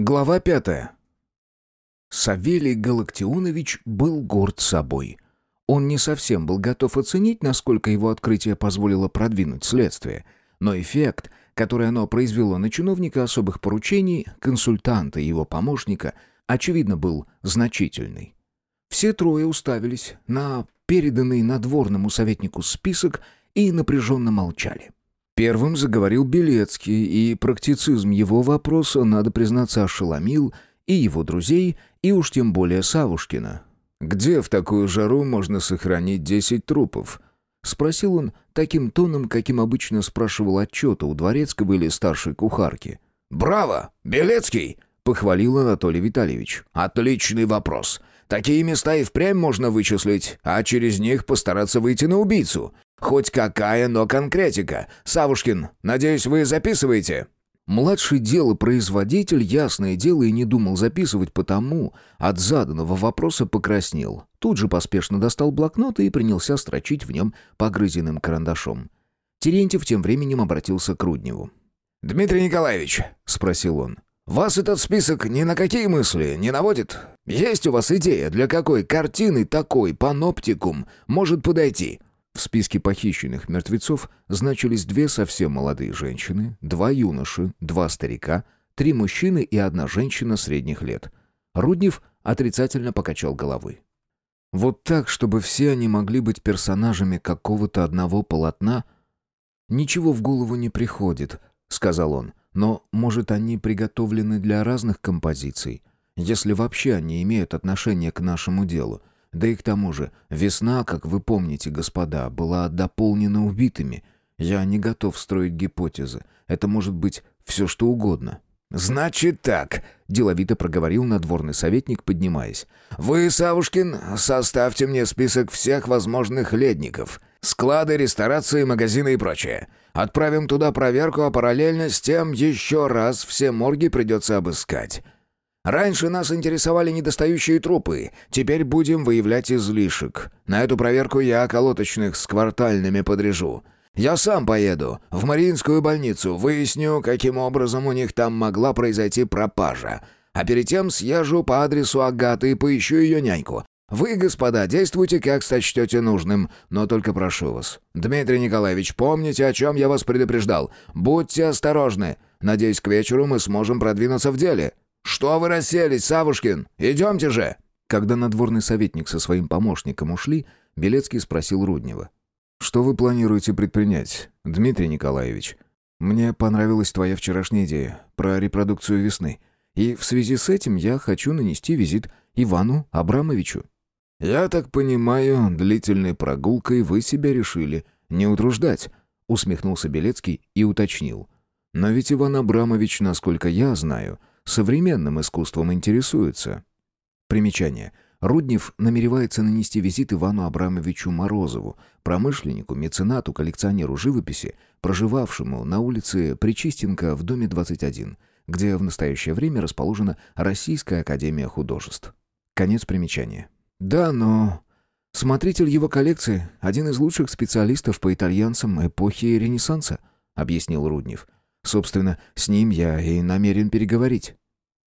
Глава пятая. Савелий Галактионович был горд собой. Он не совсем был готов оценить, насколько его открытие позволило продвинуть следствие, но эффект, который оно произвело на чиновника особых поручений, консультанта и его помощника, очевидно, был значительный. Все трое уставились на переданный надворному советнику список и напряженно молчали. Первым заговорил Белецкий, и практицизм его вопроса, надо признаться, ошеломил и его друзей, и уж тем более Савушкина. «Где в такую жару можно сохранить десять трупов?» — спросил он таким тоном, каким обычно спрашивал отчета у дворецкого или старшей кухарки. «Браво! Белецкий!» — похвалил Анатолий Витальевич. «Отличный вопрос. Такие места и впрямь можно вычислить, а через них постараться выйти на убийцу. Хоть какая, но конкретика. Савушкин, надеюсь, вы записываете?» Младший делопроизводитель, ясное дело, и не думал записывать, потому от заданного вопроса покраснел. Тут же поспешно достал блокнот и принялся строчить в нем погрызенным карандашом. Терентьев тем временем обратился к Рудневу. «Дмитрий Николаевич», — спросил он, — «вас этот список ни на какие мысли не наводит? Есть у вас идея, для какой картины такой паноптикум может подойти?» В списке похищенных мертвецов значились две совсем молодые женщины, два юноши, два старика, три мужчины и одна женщина средних лет. Руднев отрицательно покачал головой. Вот так, чтобы все они могли быть персонажами какого-то одного полотна, ничего в голову не приходит, сказал он. Но, может, они приготовлены для разных композиций, если вообще они имеют отношение к нашему делу. Да и к тому же, весна, как вы помните, господа, была дополнена убитыми. Я не готов строить гипотезы. Это может быть все что угодно». «Значит так», — деловито проговорил надворный советник, поднимаясь. «Вы, Савушкин, составьте мне список всех возможных ледников. Склады, ресторации, магазины и прочее. Отправим туда проверку, а параллельно с тем еще раз все морги придется обыскать. Раньше нас интересовали недостающие трупы, теперь будем выявлять излишек. На эту проверку я колоточных с квартальными подрежу. Я сам поеду в Мариинскую больницу, выясню, каким образом у них там могла произойти пропажа. А перед тем съезжу по адресу Агаты и поищу ее няньку. Вы, господа, действуйте, как сочтете нужным, но только прошу вас. Дмитрий Николаевич, помните, о чем я вас предупреждал. Будьте осторожны. Надеюсь, к вечеру мы сможем продвинуться в деле». «Что вы расселись, Савушкин? Идемте же!» Когда надворный советник со своим помощником ушли, Белецкий спросил Руднева. «Что вы планируете предпринять, Дмитрий Николаевич? Мне понравилась твоя вчерашняя идея про репродукцию весны, и в связи с этим я хочу нанести визит Ивану Абрамовичу». «Я так понимаю, длительной прогулкой вы себя решили не утруждать», усмехнулся Белецкий и уточнил. «Но ведь Иван Абрамович, насколько я знаю, современным искусством интересуется. Примечание. Руднев намеревается нанести визит Ивану Абрамовичу Морозову, промышленнику, меценату, коллекционеру живописи, проживавшему на улице Причистенко в доме 21, где в настоящее время расположена Российская академия художеств. Конец примечания. Да, но смотритель его коллекции – один из лучших специалистов по итальянцам эпохи Ренессанса, объяснил Руднев. Собственно, с ним я и намерен переговорить.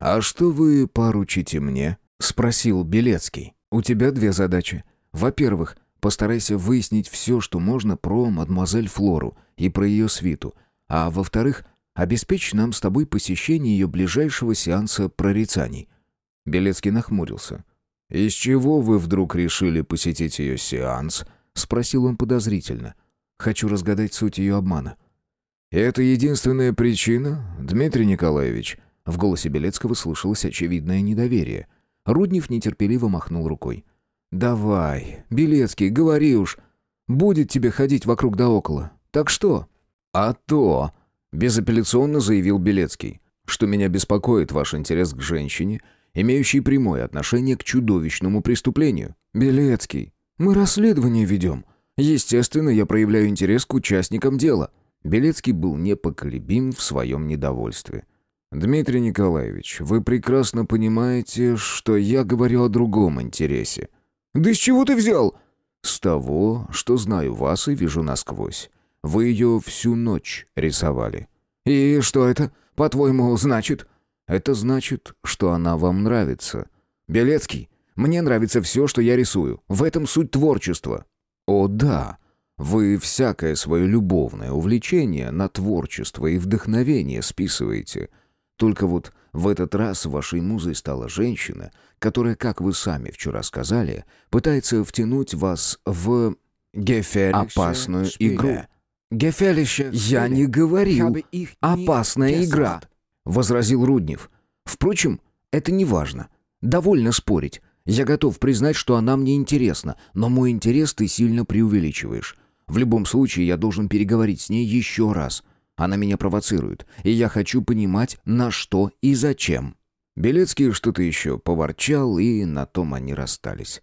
«А что вы поручите мне?» — спросил Белецкий. «У тебя две задачи. Во-первых, постарайся выяснить все, что можно про мадемуазель Флору и про ее свиту. А во-вторых, обеспечь нам с тобой посещение ее ближайшего сеанса прорицаний». Белецкий нахмурился. «Из чего вы вдруг решили посетить ее сеанс?» — спросил он подозрительно. «Хочу разгадать суть ее обмана». «Это единственная причина, Дмитрий Николаевич?» В голосе Белецкого слышалось очевидное недоверие. Руднев нетерпеливо махнул рукой. «Давай, Белецкий, говори уж. Будет тебе ходить вокруг да около. Так что?» «А то», — безапелляционно заявил Белецкий, «что меня беспокоит ваш интерес к женщине, имеющей прямое отношение к чудовищному преступлению». «Белецкий, мы расследование ведем. Естественно, я проявляю интерес к участникам дела». Белецкий был непоколебим в своем недовольстве. «Дмитрий Николаевич, вы прекрасно понимаете, что я говорю о другом интересе». «Да с чего ты взял?» «С того, что знаю вас и вижу насквозь. Вы ее всю ночь рисовали». «И что это, по-твоему, значит?» Это значит, что она вам нравится. Белецкий, мне нравится все, что я рисую. В этом суть творчества. О, да. Вы всякое свое любовное увлечение на творчество и вдохновение списываете. Только вот в этот раз вашей музой стала женщина, которая, как вы сами вчера сказали, пытается втянуть вас в опасную игру. Гефелище. Я не говорил «опасная игра», — возразил Руднев. Впрочем, это не важно. Довольно спорить. Я готов признать, что она мне интересна, но мой интерес ты сильно преувеличиваешь. В любом случае, я должен переговорить с ней еще раз. Она меня провоцирует, и я хочу понимать, на что и зачем». Белецкий что-то еще поворчал, и на том они расстались.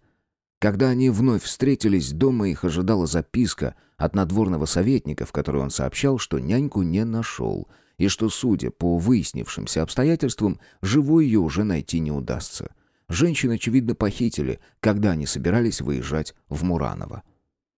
Когда они вновь встретились, дома их ожидала записка от надворного советника, в которой он сообщал, что няньку не нашел, и что, судя по выяснившимся обстоятельствам, живой ее уже найти не удастся. Женщин, очевидно, похитили, когда они собирались выезжать в Мураново.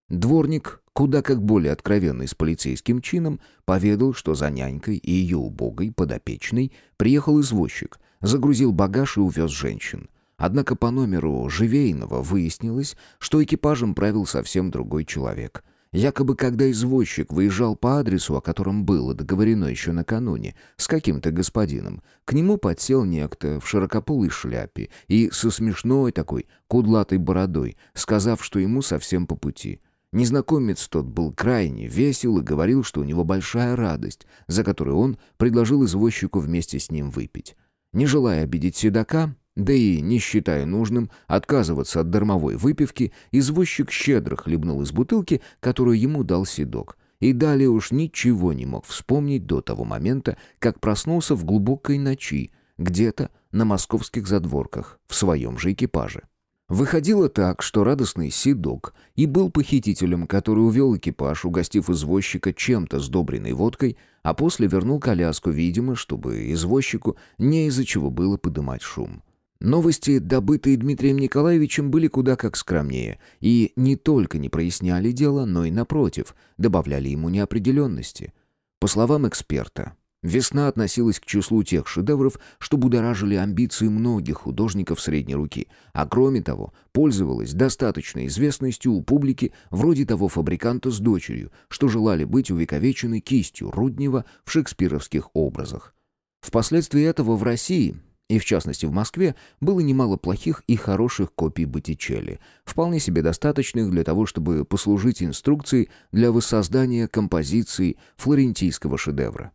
Дворник, куда как более откровенный с полицейским чином, поведал, что за нянькой и ее убогой подопечной приехал извозчик, загрузил багаж и увез женщин. Однако по номеру Живейного выяснилось, что экипажем правил совсем другой человек. Якобы, когда извозчик выезжал по адресу, о котором было договорено еще накануне, с каким-то господином, к нему подсел некто в широкополой шляпе и со смешной такой кудлатой бородой, сказав, что ему совсем по пути. Незнакомец тот был крайне весел и говорил, что у него большая радость, за которую он предложил извозчику вместе с ним выпить. Не желая обидеть седока, да и, не считая нужным, отказываться от дармовой выпивки, извозчик щедро хлебнул из бутылки, которую ему дал седок. И далее уж ничего не мог вспомнить до того момента, как проснулся в глубокой ночи, где-то на московских задворках, в своем же экипаже. Выходило так, что радостный седок и был похитителем, который увел экипаж, угостив извозчика чем-то сдобренной водкой, а после вернул коляску, видимо, чтобы извозчику не из-за чего было подымать шум. Новости, добытые Дмитрием Николаевичем, были куда как скромнее и не только не проясняли дело, но и, напротив, добавляли ему неопределенности. По словам эксперта, весна относилась к числу тех шедевров, что будоражили амбиции многих художников средней руки, а кроме того, пользовалась достаточной известностью у публики вроде того фабриканта с дочерью, что желали быть увековечены кистью Руднева в шекспировских образах. Впоследствии этого в России и в частности в Москве, было немало плохих и хороших копий Боттичелли, вполне себе достаточных для того, чтобы послужить инструкцией для воссоздания композиции флорентийского шедевра.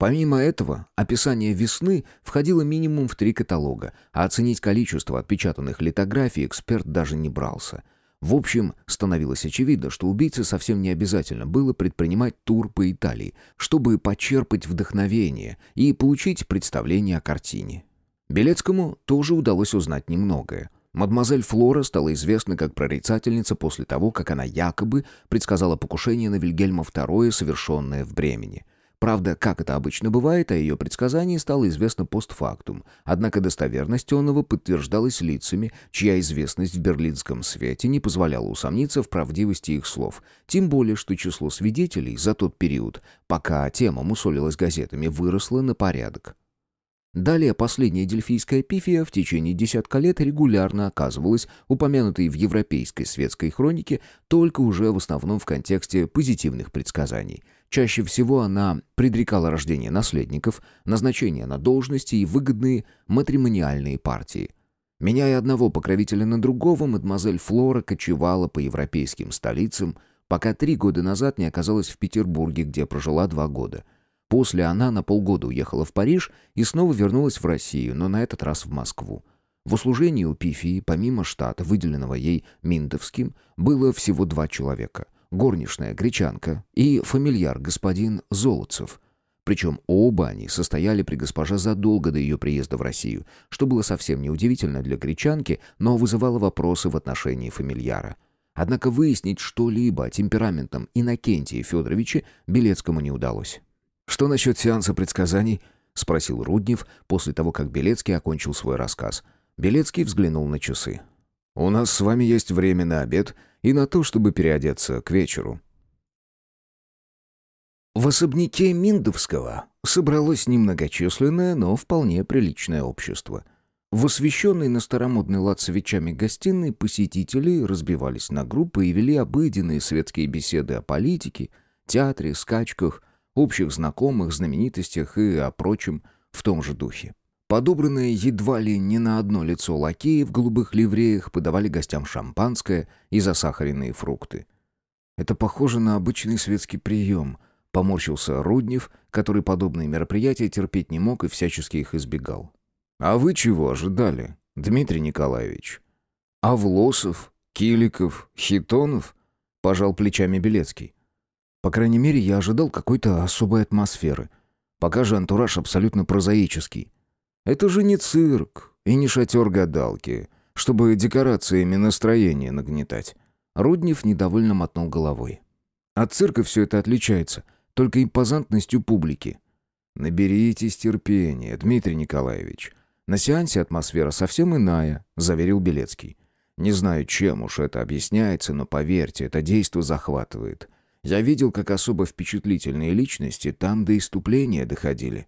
Помимо этого, описание «Весны» входило минимум в три каталога, а оценить количество отпечатанных литографий эксперт даже не брался – в общем, становилось очевидно, что убийце совсем не обязательно было предпринимать тур по Италии, чтобы почерпать вдохновение и получить представление о картине. Белецкому тоже удалось узнать немногое. Мадемуазель Флора стала известна как прорицательница после того, как она якобы предсказала покушение на Вильгельма II, совершенное в Бремени. Правда, как это обычно бывает, о ее предсказании стало известно постфактум, однако достоверность онного подтверждалась лицами, чья известность в берлинском свете не позволяла усомниться в правдивости их слов, тем более, что число свидетелей за тот период, пока тема мусолилась газетами, выросло на порядок. Далее последняя дельфийская пифия в течение десятка лет регулярно оказывалась упомянутой в европейской светской хронике, только уже в основном в контексте позитивных предсказаний. Чаще всего она предрекала рождение наследников, назначение на должности и выгодные матримониальные партии. Меняя одного покровителя на другого, мадемуазель Флора кочевала по европейским столицам, пока три года назад не оказалась в Петербурге, где прожила два года – После она на полгода уехала в Париж и снова вернулась в Россию, но на этот раз в Москву. В услужении у Пифии, помимо штата, выделенного ей Миндовским, было всего два человека. Горничная гречанка и фамильяр господин Золотцев. Причем оба они состояли при госпоже задолго до ее приезда в Россию, что было совсем неудивительно для гречанки, но вызывало вопросы в отношении фамильяра. Однако выяснить что-либо о темпераментном Иннокентии Федоровиче Белецкому не удалось. «Что насчет сеанса предсказаний?» — спросил Руднев после того, как Белецкий окончил свой рассказ. Белецкий взглянул на часы. «У нас с вами есть время на обед и на то, чтобы переодеться к вечеру. В особняке Миндовского собралось немногочисленное, но вполне приличное общество. В освещенной на старомодный лад свечами гостиной посетители разбивались на группы и вели обыденные светские беседы о политике, театре, скачках, общих знакомых, знаменитостях и о прочем в том же духе. Подобранные едва ли не на одно лицо лакеи в голубых ливреях подавали гостям шампанское и засахаренные фрукты. Это похоже на обычный светский прием — Поморщился Руднев, который подобные мероприятия терпеть не мог и всячески их избегал. «А вы чего ожидали, Дмитрий Николаевич? Авлосов, Киликов, Хитонов?» — пожал плечами Белецкий. «По крайней мере, я ожидал какой-то особой атмосферы. Пока же антураж абсолютно прозаический. Это же не цирк и не шатер гадалки, чтобы декорациями настроение нагнетать». Руднев недовольно мотнул головой. «От цирка все это отличается — только импозантностью публики. «Наберитесь терпения, Дмитрий Николаевич. На сеансе атмосфера совсем иная», — заверил Белецкий. «Не знаю, чем уж это объясняется, но поверьте, это действо захватывает. Я видел, как особо впечатлительные личности там до иступления доходили».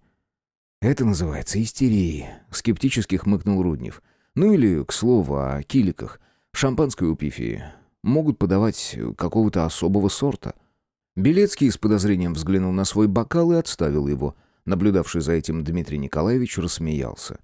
«Это называется истерией», — скептически хмыкнул Руднев. «Ну или, к слову, о киликах. Шампанское у Пифии. Могут подавать какого-то особого сорта. Белецкий с подозрением взглянул на свой бокал и отставил его. Наблюдавший за этим Дмитрий Николаевич рассмеялся.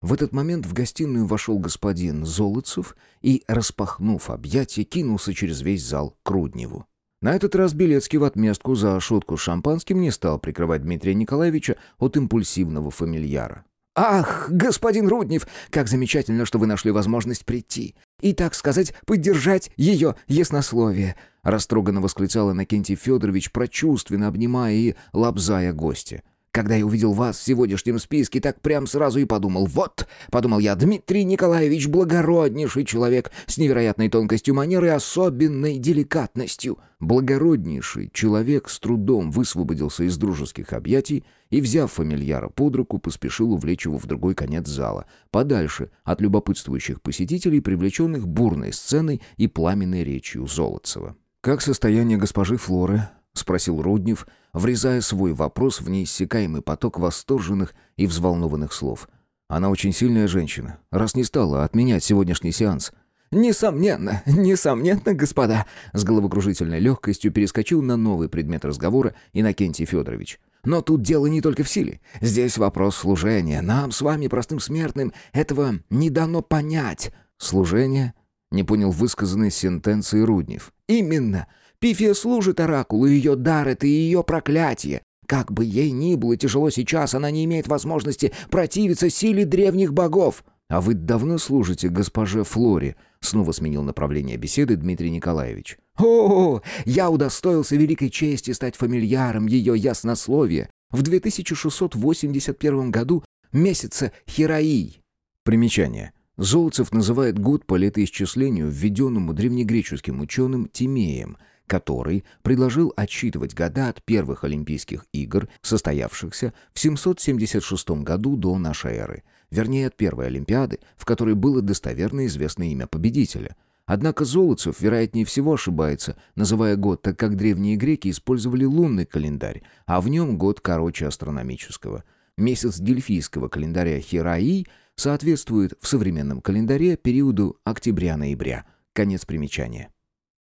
В этот момент в гостиную вошел господин Золотцев и, распахнув объятия, кинулся через весь зал к Рудневу. На этот раз Белецкий в отместку за шутку с шампанским не стал прикрывать Дмитрия Николаевича от импульсивного фамильяра. «Ах, господин Руднев, как замечательно, что вы нашли возможность прийти и, так сказать, поддержать ее яснословие!» Растроганно восклицал Иннокентий Федорович, прочувственно обнимая и лобзая гостя. Когда я увидел вас в сегодняшнем списке, так прям сразу и подумал, вот, подумал я, Дмитрий Николаевич благороднейший человек с невероятной тонкостью манеры и особенной деликатностью. Благороднейший человек с трудом высвободился из дружеских объятий и, взяв фамильяра под руку, поспешил увлечь его в другой конец зала, подальше от любопытствующих посетителей, привлеченных бурной сценой и пламенной речью Золотцева. «Как состояние госпожи Флоры?» — спросил Руднев, врезая свой вопрос в неиссякаемый поток восторженных и взволнованных слов. «Она очень сильная женщина, раз не стала отменять сегодняшний сеанс». «Несомненно, несомненно, господа!» С головокружительной легкостью перескочил на новый предмет разговора Иннокентий Федорович. «Но тут дело не только в силе. Здесь вопрос служения. Нам с вами, простым смертным, этого не дано понять». «Служение?» — не понял высказанной сентенции Руднев. «Именно. Пифия служит оракулу, ее дар — это ее проклятие. Как бы ей ни было тяжело сейчас, она не имеет возможности противиться силе древних богов. «А вы давно служите госпоже Флоре?» Снова сменил направление беседы Дмитрий Николаевич. «О, я удостоился великой чести стать фамильяром ее яснословия в 2681 году месяца Хираий». Примечание. Золотцев называет год по летоисчислению, введенному древнегреческим ученым Тимеем – который предложил отсчитывать года от первых Олимпийских игр, состоявшихся в 776 году до нашей эры, вернее от первой Олимпиады, в которой было достоверно известно имя победителя. Однако Золотцев, вероятнее всего, ошибается, называя год, так как древние греки использовали лунный календарь, а в нем год короче астрономического. Месяц дельфийского календаря Хираи соответствует в современном календаре периоду октября-ноября. Конец примечания.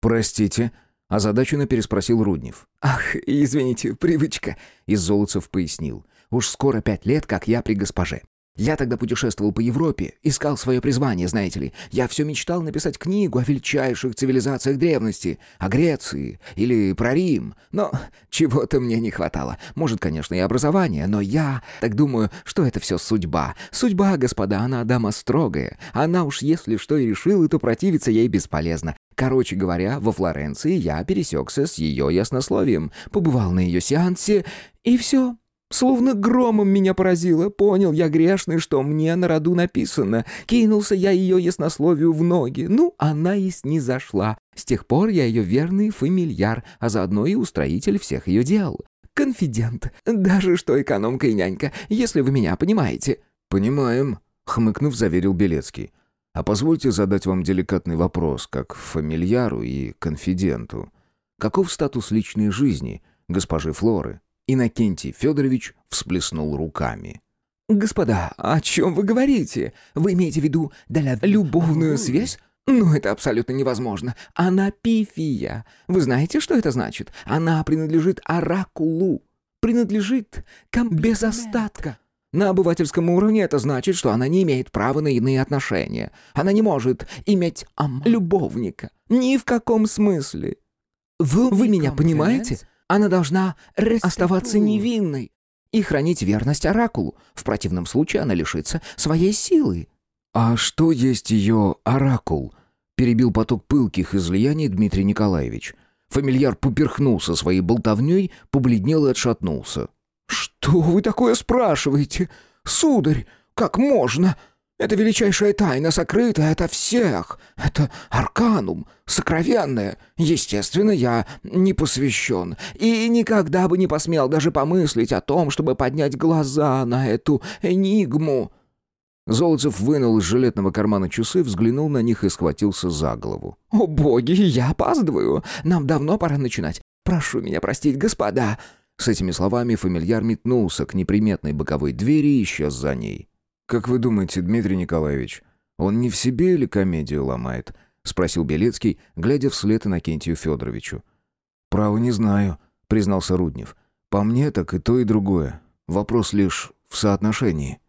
«Простите», Озадаченно переспросил Руднев. «Ах, извините, привычка», — из Золотцев пояснил. «Уж скоро пять лет, как я при госпоже. Я тогда путешествовал по Европе, искал свое призвание, знаете ли. Я все мечтал написать книгу о величайших цивилизациях древности, о Греции или про Рим. Но чего-то мне не хватало. Может, конечно, и образование, но я так думаю, что это все судьба. Судьба, господа, она дама строгая. Она уж если что и решила, то противиться ей бесполезно. Короче говоря, во Флоренции я пересекся с ее яснословием, побывал на ее сеансе, и все. Словно громом меня поразило. Понял я грешный, что мне на роду написано. Кинулся я ее яснословию в ноги. Ну, она и снизошла. С тех пор я ее верный фамильяр, а заодно и устроитель всех ее дел. Конфидент. Даже что экономка и нянька, если вы меня понимаете». «Понимаем», — хмыкнув, заверил Белецкий. «А позвольте задать вам деликатный вопрос, как фамильяру и конфиденту. Каков статус личной жизни госпожи Флоры. Иннокентий Федорович всплеснул руками. «Господа, о чем вы говорите? Вы имеете в виду для любовную связь? Ну, это абсолютно невозможно. Она пифия. Вы знаете, что это значит? Она принадлежит оракулу. Принадлежит кам без остатка. На обывательском уровне это значит, что она не имеет права на иные отношения. Она не может иметь любовника. Ни в каком смысле. Вы, вы меня понимаете? Она должна оставаться невинной и хранить верность оракулу. В противном случае она лишится своей силы. «А что есть ее оракул?» — перебил поток пылких излияний Дмитрий Николаевич. Фамильяр поперхнулся своей болтовней, побледнел и отшатнулся. «Что вы такое спрашиваете? Сударь, как можно? Это величайшая тайна, сокрытая ото всех. Это арканум, сокровенное. Естественно, я не посвящен. И никогда бы не посмел даже помыслить о том, чтобы поднять глаза на эту энигму». Золотцев вынул из жилетного кармана часы, взглянул на них и схватился за голову. «О боги, я опаздываю. Нам давно пора начинать. Прошу меня простить, господа». С этими словами фамильяр метнулся к неприметной боковой двери и исчез за ней. «Как вы думаете, Дмитрий Николаевич, он не в себе или комедию ломает?» — спросил Белецкий, глядя вслед Иннокентию Федоровичу. «Право не знаю», — признался Руднев. «По мне так и то, и другое. Вопрос лишь в соотношении».